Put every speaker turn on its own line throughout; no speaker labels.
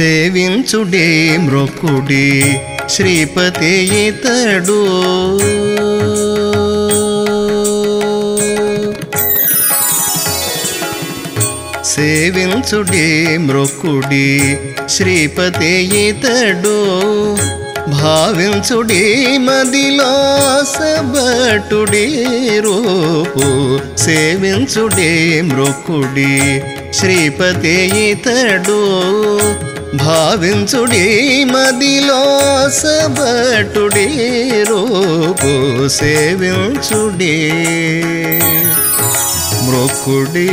సేవించుడే మృకుడే శ్రీపతి ఇతడు. సేవించుడే మృకుడే శ్రీపతి ఇతడు. భావించుడే మదిలో రూపు. సేవించుడే మృకుడే శ్రీపతి ఇతడు భావించుడి మదిలో సబటుడి రూపు సేవించుడే. మృక్కుడీ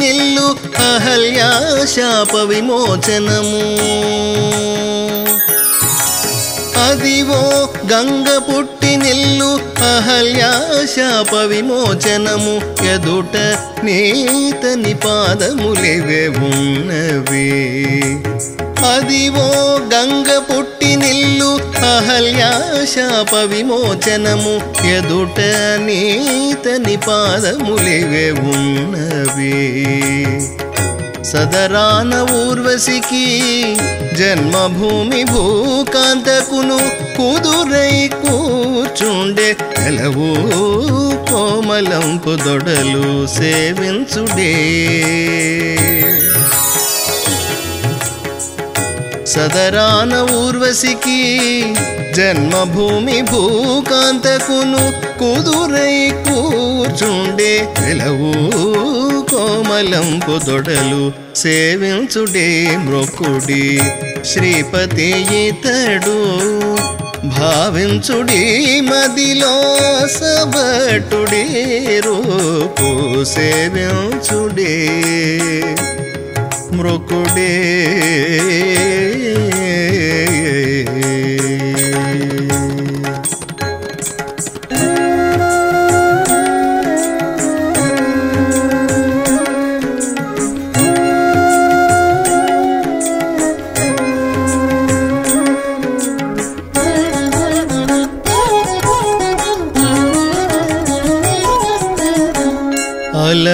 నిల్లు అహల్యా శాప విమోచనము అదివో గంగ పుట్టి నిల్లు అహల్యాశాప విమోచనము ఎదుట నీత నిపాదములివే ఉన్నవి. అదివో గంగ పుట్టి నిల్లు అహల్యాశాప విమోచనము ఎదుట నీత నిపాదములివే ఉన్నవి. సదరాన ఊర్వశికి జన్మభూమి భూకాంతకును కుదురై కూర్చుండే నెలవు కోమలంపు దొడలు సేవించుడే. సదరాన ఊర్వశికి జన్మభూమి భూకాంతకును కుదురై కూర్చుండే వెలవు కోమలం కుదొడలు సేవించుడే మృకుడి శ్రీపతి ఇతడు భావించుడి మదిలో సబటుడే రూపు సేవించుడే. మృకుడే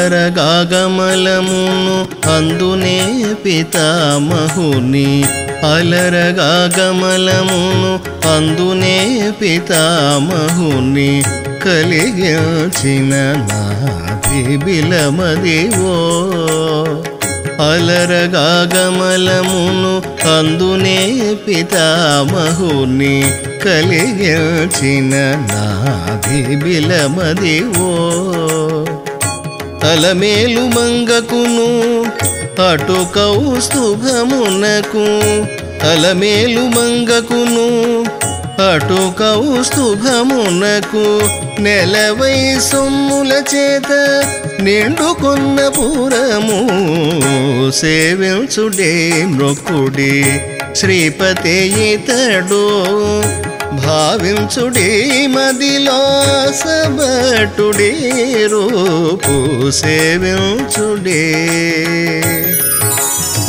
అలరగాగమలమును అందునే పితామహుని. అలరగాగమలమును అందునే పితామహుని. కలిగించిన నాభిబిలమదివో అలరగాగమలమును అందునే పితామహుని. కలిగించిన నాభిబిలమదివో తలమేలు మంగకును అటు కౌస్తుభమునకు తలమేలు మంగకును అటు కౌస్తుభమునకు నెలవై సొమ్ముల చేత నిండుకున్న పురము సేవించుడే మృక్కుడి శ్రీపతే ఇతడు భావించుడి మదిలో సబటుడి రూపు సేవించుడే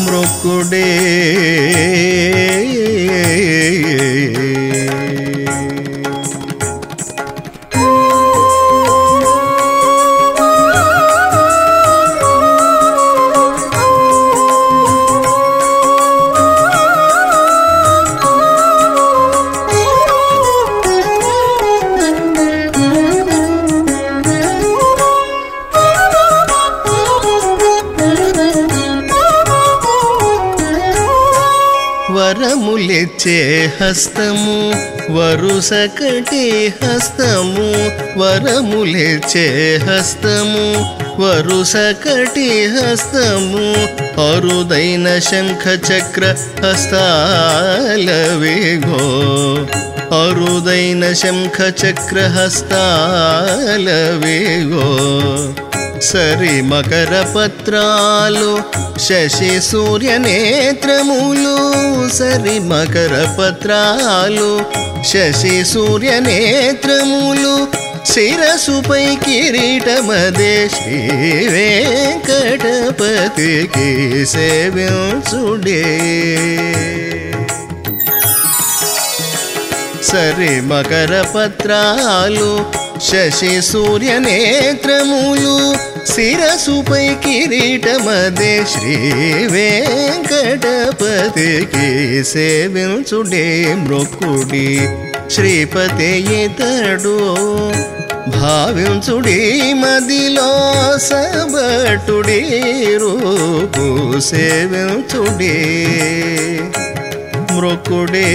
మృక్కుడే వరములిచ్చే హస్తము వరుసకటి హస్తము వరములిచ్చే హస్తము వరుసకటి హస్తము అరుదైన శంఖ చక్ర హస్తాలవేగో అరుదైన శంఖ చక్ర హస్తాలవేగో సరి మకర పత్రాలు శశి సూర్య నేత్రములు. సరి మకర పత్రాలు శశి సూర్య నేత్రములు. శిరసుపై కిరీటమదే శ్రీ వెంకటపతికి సేవించుడే. సరి మకర పత్రాలు శశి సూర్య నేత్రములు శిరసుపై కిరీటమదే శ్రీ వెంకటపతికి సేవించుడే మృక్కుడి శ్రీపతి ఇతడు భావించుడి మదిలో సబటుడి రూపు సేవించుడే. మృకుడే